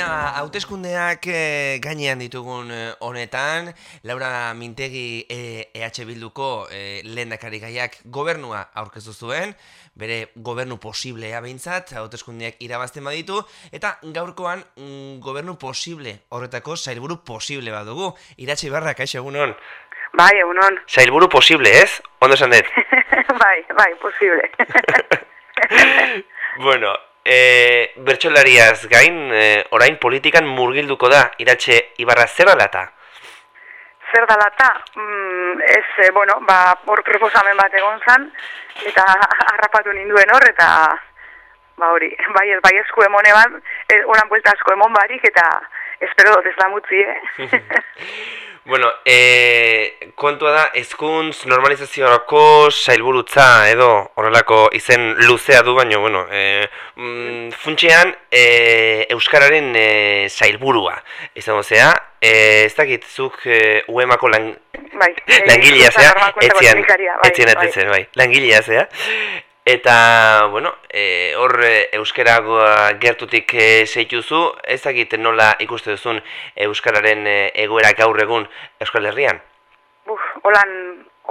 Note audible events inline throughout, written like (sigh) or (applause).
hauteskundeak e, gainean ditugun eh, honetan, Laura Mintegi e, EH Bilduko e, lehendakari gaiak gobernua aurkeztu zuen, bere gobernu posiblea behintzat, hauteskundeak irabazten baditu, eta gaurkoan mm, gobernu posible horretako zailburu posible bat dugu. Iratxe Ibarra, kaixo egunon? Bai, egunon. Zailburu posible, ez? Ondo esan dut? (laughs) bai, bai, posible. (laughs) (laughs) bueno, E, bertsolariaz gain, e, orain politikan murgilduko da, iratxe Ibarra zer dalata? Zer dalata? Mm, ez, e, bueno, ba, hor proposamen bat egon zan, eta (laughs) harrapatu ninduen hor, eta ba hori, (laughs) bai ez, bai esku emone bat, oran buelta asko emon barik, eta espero dut ez da mutzi, eh? (laughs) Bueno, e, kontua da, ezkuntz normalizazioako sailburutza edo horrelako izen luzea du, baina, bueno, e, mm, funtxean e, Euskararen e, sailburua. Izango zea, e, ez dakit zuk e, uemako lang, bai, langilea zea, etzian, etzian, bai, bai, langilea zea. Eta, bueno, e, hor e, euskara gertutik e, zeituzu, ez dakit nola ikuste duzun euskararen e, egoera gaur egun Euskal Herrian? Buf, holan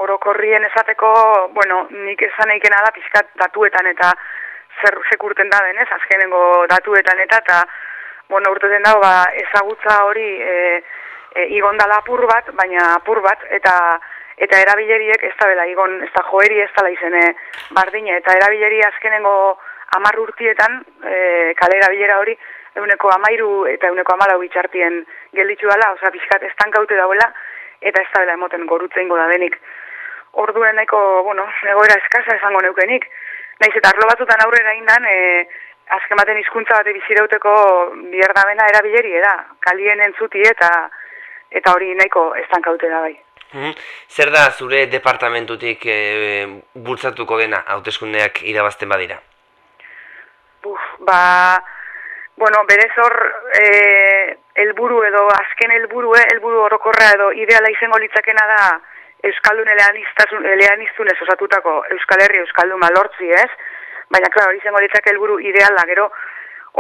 orokorrien esateko, bueno, nik esan eikena da pizkat datuetan eta zer sekurten da denez, azkenengo datuetan eta, eta bueno, urteten dago, ba, ezagutza hori e, e, igondala apur bat, baina apur bat, eta eta erabileriek ez da bela igon, ez da joeri ez da izene bardine, eta erabileri azkenengo amar urtietan, e, kale erabilera hori, euneko amairu eta euneko amalau bitxartien gelditu dela, oza, pixkat estankauti dauela, eta ez da bela emoten gorutze ingo da denik. Orduen nahiko, bueno, egoera eskasa esango neukenik, naiz eta arlo batzutan aurrera indan, e, azken baten hizkuntza bate bizirauteko bierdamena erabileri, da, kalien entzuti eta eta hori nahiko estankaute da bai. Mhm. Zer da zure departamentutik e, bultzatuko dena hauteskundeak irabazten badira? Buf, ba, bueno, berez hor e, elburu edo azken elburu, eh, elburu orokorra edo ideala izango litzakena da Euskaldun eleaniztun ez osatutako Euskal Herri Euskaldun malortzi ez, baina klar, hori izango litzak elburu ideala, gero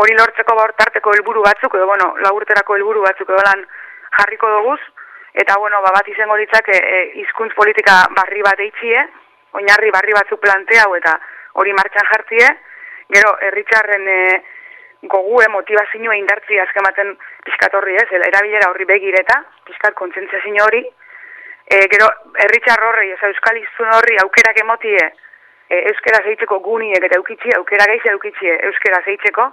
hori lortzeko baurtarteko elburu batzuk, edo bueno, laurterako helburu batzuk edo lan jarriko doguz, eta bueno, ba, bat izango ditzak e, e, izkuntz politika barri bat eitxie, oinarri barri batzuk planteau eta hori martxan jartzie, gero herritxarren e, gogue motivazioa indartzi azkematen pizkat horri ez, erabilera horri begireta, pizkat kontzentzia hori, e, gero herritxar horri, ez euskal izun horri aukerak emotie, e, euskera zeitzeko guniek eta eukitzie, aukera gehize eukitzie euskera zeitzeko,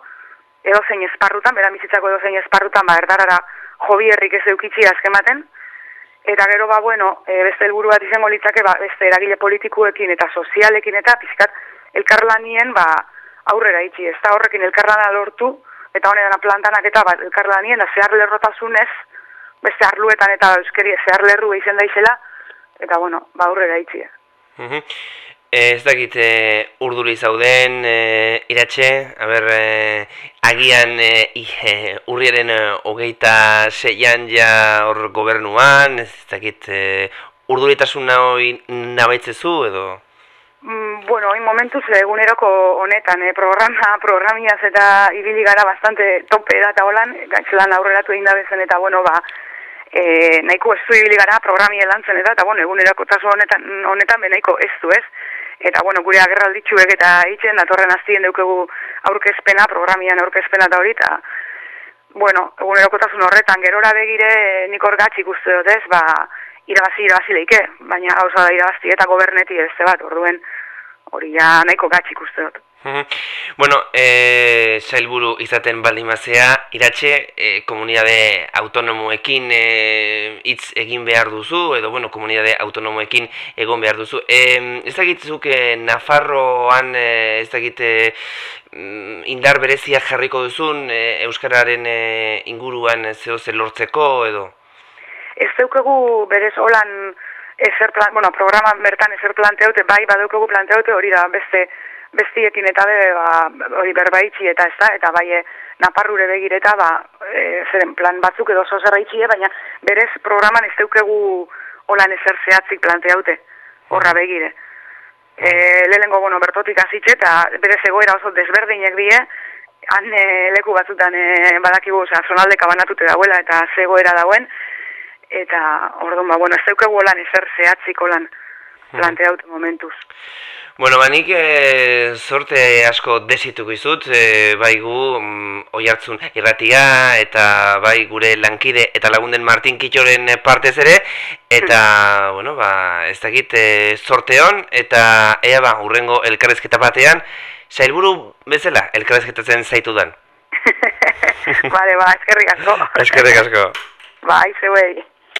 edo zein esparrutan, bera mizitzako edo zein esparrutan, ba, erdarara jobi herrik ez eukitzie azkematen, Eta gero ba bueno, e, beste helburu bat izango litzake ba beste eragile politikoekin eta sozialekin eta pizkat elkarlanien ba aurrera itzi, ez da horrekin elkarlana lortu eta honetan plantanak eta ba elkarlanien da zehar lerrotasunez beste arluetan eta euskeri zehar lerru izen daizela eta bueno, ba aurrera itzi. Mhm. Ez dakit e, urduri zauden, e, iratxe, haber, e, agian e, urriaren hogeita seian ja hor gobernuan, ez dakit e, urduritasun nahi nabaitzezu edo? Mm, bueno, in momentu eguneroko honetan, eh, programa, programiaz eta ibili gara bastante tope da eta holan, gaitzelan aurreratu egin da bezen eta bueno, ba, e, nahiko ez du ibili gara programia lantzen eta, eta bueno, eguneroko taso honetan, honetan be nahiko ez du ez, eta bueno, gure agerralditxuek eta itxen, datorren aztien deukegu aurkezpena, programian aurkezpena da hori, eta bueno, egun erokotasun horretan, gerora begire nik hor gatxik uste dut ez, ba, irabazi, irabazi leike, baina gauza da irabazi eta goberneti ez bat, orduen hori ja nahiko gatxik uste dut. Bueno, e, zailburu izaten baldimazea, iratxe, e, komunidade autonomoekin e, hitz egin behar duzu, edo, bueno, komunidade autonomoekin egon behar duzu. E, ez dakitzuk, e, Nafarroan, e, ez dakite, mm, indar berezia jarriko duzun, e, Euskararen e, inguruan zeo lortzeko, edo? Ez daukegu berez holan, ezer plan, bueno, programa bertan ezer planteaute, bai, badukagu planteaute hori da, beste, bestiekin eta be, ba, hori berbaitzi eta ez da, eta bai, e, naparrure begireta, ba, e, zeren plan batzuk edo oso zerraitzi, baina berez programan ez deukegu holan ezer zehatzik planteaute, horra begire. E, lehengo, bueno, bertotik azitxe, eta berez egoera oso desberdinek die, han e, leku batzutan e, badakigu, oza, zonaldeka banatute dauela eta zegoera dauen, eta orduan, ba, bueno, ez daukegu lan ezer zehatziko lan planteautu momentuz. Bueno, ba, nik e, sorte asko desituko izut, e, bai gu mm, oi hartzun irratia eta bai gure lankide eta lagunden Martin Kitxoren partez ere, eta, bueno, ba, ez dakit e, sorte hon, eta ea ba, urrengo elkarrezketa batean, zailburu bezala elkarrezketatzen zaitu dan. (laughs) Bale, ba, eskerrik asko. (laughs) eskerrik asko. Bai, zeuei.